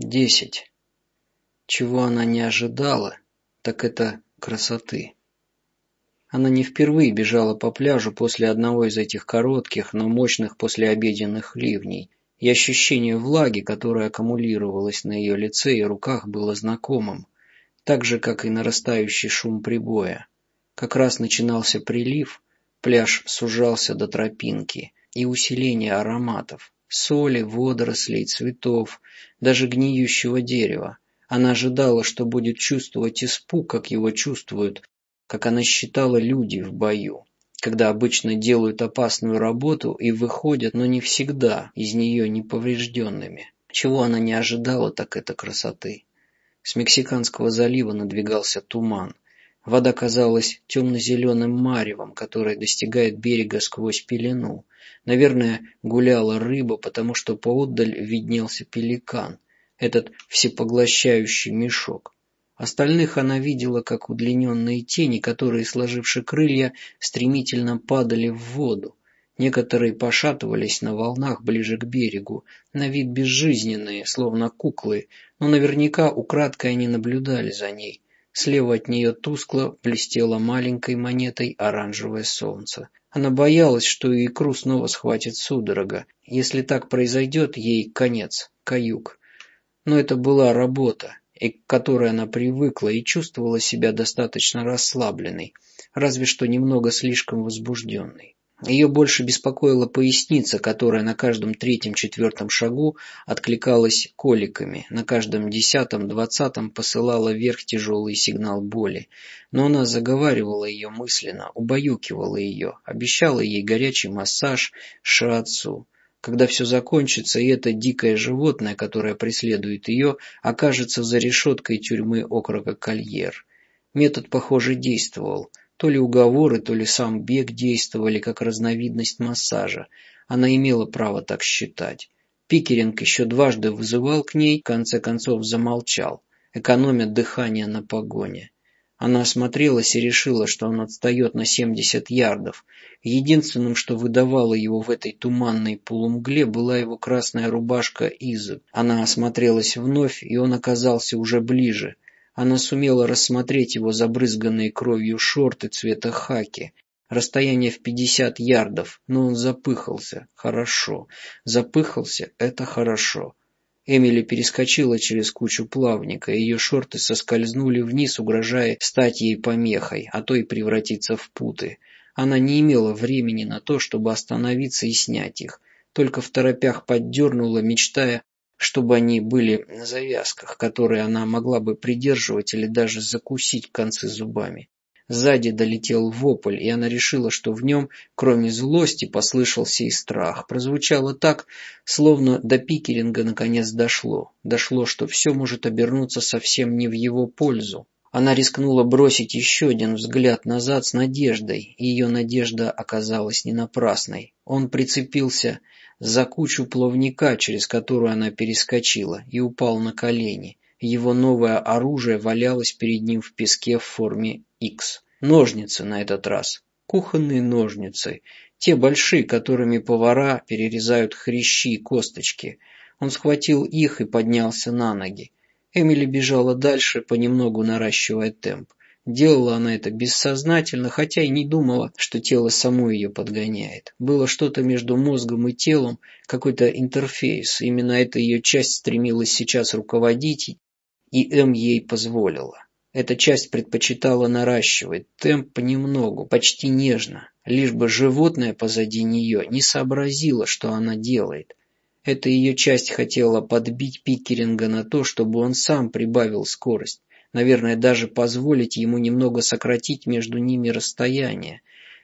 Десять. Чего она не ожидала, так это красоты. Она не впервые бежала по пляжу после одного из этих коротких, но мощных послеобеденных ливней, и ощущение влаги, которое аккумулировалось на ее лице и руках, было знакомым, так же, как и нарастающий шум прибоя. Как раз начинался прилив, пляж сужался до тропинки и усиление ароматов соли, водорослей, цветов, даже гниющего дерева. Она ожидала, что будет чувствовать испуг, как его чувствуют, как она считала люди в бою, когда обычно делают опасную работу и выходят, но не всегда, из нее неповрежденными. Чего она не ожидала, так это красоты. С Мексиканского залива надвигался туман. Вода казалась темно-зеленым маревом, которое достигает берега сквозь пелену. Наверное, гуляла рыба, потому что поотдаль виднелся пеликан, этот всепоглощающий мешок. Остальных она видела как удлиненные тени, которые, сложивши крылья, стремительно падали в воду. Некоторые пошатывались на волнах ближе к берегу, на вид безжизненные, словно куклы, но наверняка украдкой они наблюдали за ней. Слева от нее тускло блестело маленькой монетой оранжевое солнце. Она боялась, что икру снова схватит судорога. Если так произойдет, ей конец, каюк. Но это была работа, и к которой она привыкла и чувствовала себя достаточно расслабленной, разве что немного слишком возбужденной. Ее больше беспокоила поясница, которая на каждом третьем-четвертом шагу откликалась коликами, на каждом десятом-двадцатом посылала вверх тяжелый сигнал боли. Но она заговаривала ее мысленно, убаюкивала ее, обещала ей горячий массаж, шиатсу. Когда все закончится, и это дикое животное, которое преследует ее, окажется за решеткой тюрьмы округа Кольер. Метод, похоже, действовал. То ли уговоры, то ли сам бег действовали как разновидность массажа. Она имела право так считать. Пикеринг еще дважды вызывал к ней, в конце концов замолчал, экономя дыхание на погоне. Она осмотрелась и решила, что он отстает на 70 ярдов. Единственным, что выдавало его в этой туманной полумгле, была его красная рубашка Изы. Она осмотрелась вновь, и он оказался уже ближе – она сумела рассмотреть его забрызганные кровью шорты цвета хаки. Расстояние в пятьдесят ярдов, но он запыхался. Хорошо. Запыхался – это хорошо. Эмили перескочила через кучу плавника, ее шорты соскользнули вниз, угрожая стать ей помехой, а то и превратиться в путы. Она не имела времени на то, чтобы остановиться и снять их, только в торопях поддернула, мечтая чтобы они были на завязках, которые она могла бы придерживать или даже закусить концы зубами. Сзади долетел вопль, и она решила, что в нем, кроме злости, послышался и страх. Прозвучало так, словно до Пикеринга наконец дошло. Дошло, что все может обернуться совсем не в его пользу. Она рискнула бросить еще один взгляд назад с надеждой, и ее надежда оказалась не напрасной. Он прицепился за кучу плавника, через которую она перескочила, и упал на колени. Его новое оружие валялось перед ним в песке в форме X. Ножницы на этот раз. Кухонные ножницы. Те большие, которыми повара перерезают хрящи и косточки. Он схватил их и поднялся на ноги. Эмили бежала дальше, понемногу наращивая темп. Делала она это бессознательно, хотя и не думала, что тело само ее подгоняет. Было что-то между мозгом и телом, какой-то интерфейс. Именно эта ее часть стремилась сейчас руководить, и М ей позволила. Эта часть предпочитала наращивать темп понемногу, почти нежно, лишь бы животное позади нее не сообразило, что она делает. Эта ее часть хотела подбить Пикеринга на то, чтобы он сам прибавил скорость наверное, даже позволить ему немного сократить между ними расстояние.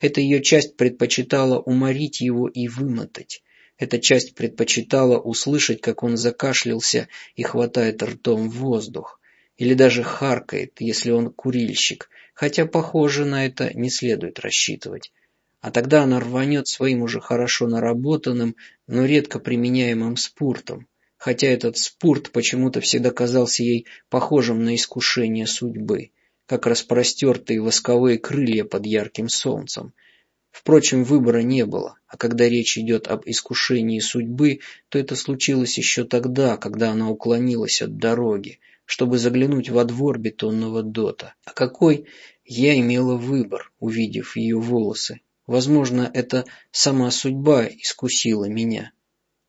Эта ее часть предпочитала уморить его и вымотать. Эта часть предпочитала услышать, как он закашлялся и хватает ртом воздух. Или даже харкает, если он курильщик, хотя, похоже, на это не следует рассчитывать. А тогда она рванет своим уже хорошо наработанным, но редко применяемым спортом хотя этот спорт почему-то всегда казался ей похожим на искушение судьбы, как распростертые восковые крылья под ярким солнцем. Впрочем, выбора не было, а когда речь идет об искушении судьбы, то это случилось еще тогда, когда она уклонилась от дороги, чтобы заглянуть во двор бетонного дота. А какой я имела выбор, увидев ее волосы? Возможно, это сама судьба искусила меня.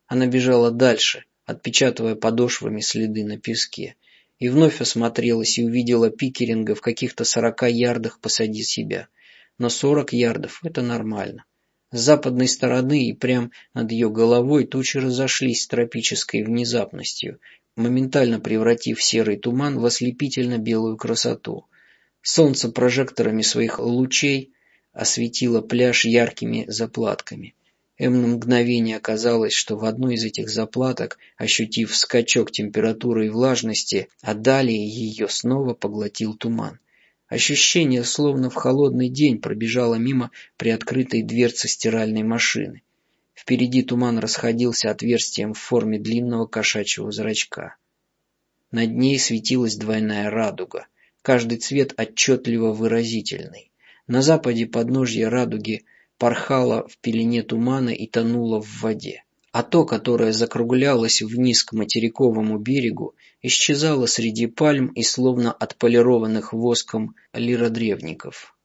Она бежала дальше, отпечатывая подошвами следы на песке, и вновь осмотрелась и увидела Пикеринга в каких-то сорока ярдах посади себя – но сорок ярдов – это нормально. С западной стороны и прямо над ее головой тучи разошлись с тропической внезапностью, моментально превратив серый туман в ослепительно белую красоту. Солнце прожекторами своих лучей осветило пляж яркими заплатками. Эм на мгновение оказалось, что в одной из этих заплаток, ощутив скачок температуры и влажности, а далее ее снова поглотил туман. Ощущение, словно в холодный день пробежало мимо приоткрытой дверцы стиральной машины. Впереди туман расходился отверстием в форме длинного кошачьего зрачка. Над ней светилась двойная радуга, каждый цвет отчетливо выразительный. На западе подножье радуги порхало в пелене тумана и тонуло в воде а то, которое закруглялось вниз к материковому берегу, исчезало среди пальм и словно отполированных воском лиродревников.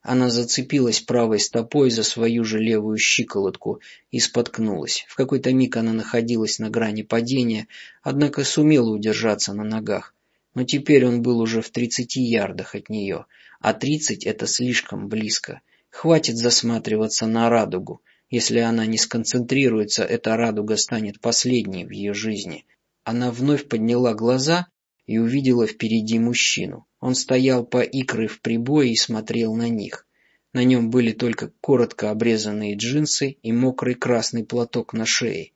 Она зацепилась правой стопой за свою же левую щиколотку и споткнулась. В какой-то миг она находилась на грани падения, однако сумела удержаться на ногах. Но теперь он был уже в тридцати ярдах от нее, а тридцать — это слишком близко. Хватит засматриваться на радугу. Если она не сконцентрируется, эта радуга станет последней в ее жизни. Она вновь подняла глаза и увидела впереди мужчину. Он стоял по икры в прибое и смотрел на них. На нем были только коротко обрезанные джинсы и мокрый красный платок на шее.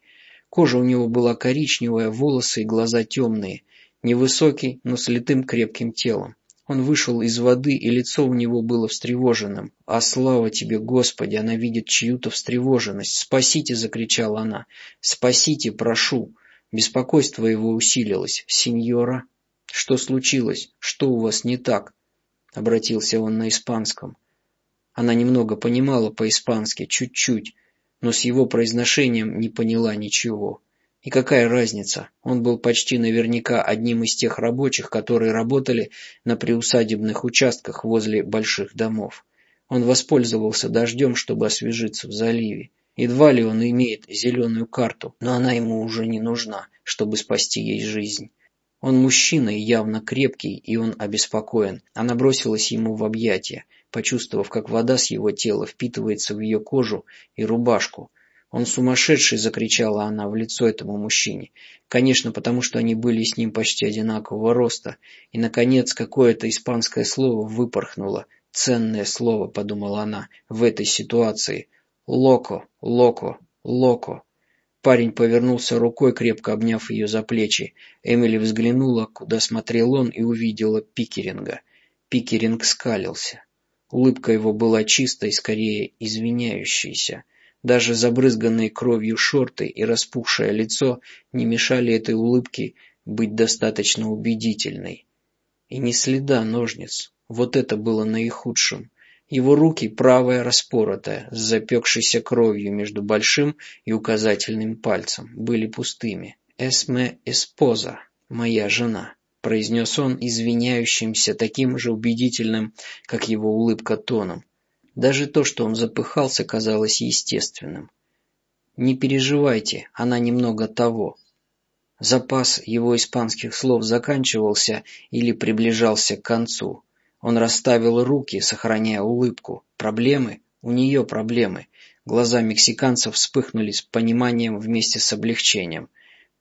Кожа у него была коричневая, волосы и глаза темные. Невысокий, но с литым крепким телом. Он вышел из воды, и лицо у него было встревоженным. «А слава тебе, Господи!» Она видит чью-то встревоженность. «Спасите!» — закричала она. «Спасите, прошу!» Беспокойство его усилилось. «Сеньора?» «Что случилось? Что у вас не так?» Обратился он на испанском. Она немного понимала по-испански, чуть-чуть, но с его произношением не поняла ничего. И какая разница? Он был почти наверняка одним из тех рабочих, которые работали на приусадебных участках возле больших домов. Он воспользовался дождем, чтобы освежиться в заливе. Едва ли он имеет зеленую карту, но она ему уже не нужна, чтобы спасти ей жизнь. Он мужчина и явно крепкий, и он обеспокоен. Она бросилась ему в объятия, почувствовав, как вода с его тела впитывается в ее кожу и рубашку, «Он сумасшедший!» — закричала она в лицо этому мужчине. Конечно, потому что они были с ним почти одинакового роста. И, наконец, какое-то испанское слово выпорхнуло. «Ценное слово», — подумала она, — «в этой ситуации. Локо, локо, локо». Парень повернулся рукой, крепко обняв ее за плечи. Эмили взглянула, куда смотрел он, и увидела Пикеринга. Пикеринг скалился. Улыбка его была чистой, скорее извиняющейся. Даже забрызганные кровью шорты и распухшее лицо не мешали этой улыбке быть достаточно убедительной. И ни следа ножниц. Вот это было наихудшим. Его руки, правая распоротая, с запекшейся кровью между большим и указательным пальцем, были пустыми. «Эсме эспоза, моя жена», — произнес он извиняющимся, таким же убедительным, как его улыбка тоном. Даже то, что он запыхался, казалось естественным. «Не переживайте, она немного того». Запас его испанских слов заканчивался или приближался к концу. Он расставил руки, сохраняя улыбку. Проблемы? У нее проблемы. Глаза мексиканцев вспыхнули с пониманием вместе с облегчением.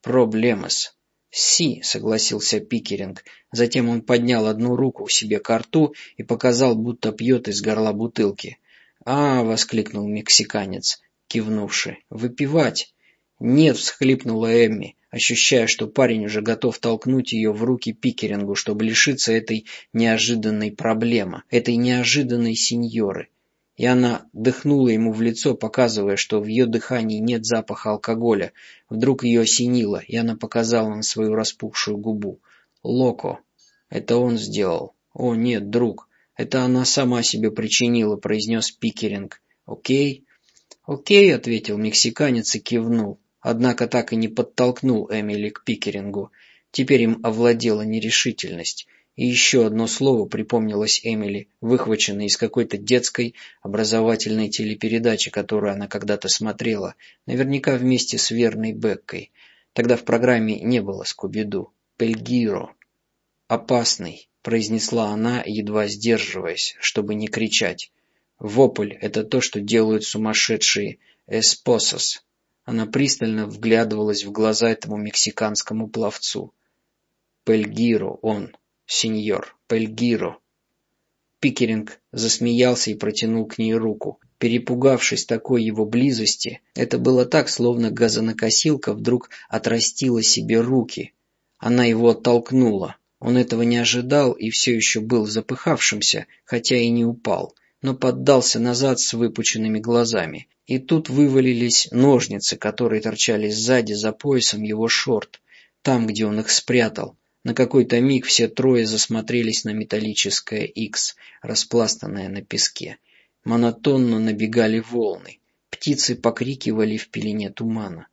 «Проблемас». «Си», — согласился Пикеринг. Затем он поднял одну руку себе к рту и показал, будто пьет из горла бутылки. «А!» — воскликнул мексиканец, кивнувший. «Выпивать!» «Нет!» — всхлипнула Эмми, ощущая, что парень уже готов толкнуть ее в руки Пикерингу, чтобы лишиться этой неожиданной проблемы, этой неожиданной сеньоры и она дыхнула ему в лицо, показывая, что в ее дыхании нет запаха алкоголя. Вдруг ее осенило, и она показала на свою распухшую губу. «Локо. Это он сделал. О, нет, друг. Это она сама себе причинила», — произнес Пикеринг. «Окей». «Окей», — ответил мексиканец и кивнул, однако так и не подтолкнул Эмили к Пикерингу. Теперь им овладела нерешительность. И еще одно слово припомнилось Эмили, выхваченное из какой-то детской образовательной телепередачи, которую она когда-то смотрела, наверняка вместе с верной Беккой. Тогда в программе не было Скуби-Ду. Пельгиро. «Опасный», — произнесла она, едва сдерживаясь, чтобы не кричать. «Вопль — это то, что делают сумасшедшие эспосос». Она пристально вглядывалась в глаза этому мексиканскому пловцу. «Пельгиро он, сеньор, Пельгиро». Пикеринг засмеялся и протянул к ней руку. Перепугавшись такой его близости, это было так, словно газонокосилка вдруг отрастила себе руки. Она его оттолкнула. Он этого не ожидал и все еще был запыхавшимся, хотя и не упал, но поддался назад с выпученными глазами. И тут вывалились ножницы, которые торчали сзади за поясом его шорт, там, где он их спрятал. На какой-то миг все трое засмотрелись на металлическое X, распластанное на песке. Монотонно набегали волны. Птицы покрикивали в пелене тумана.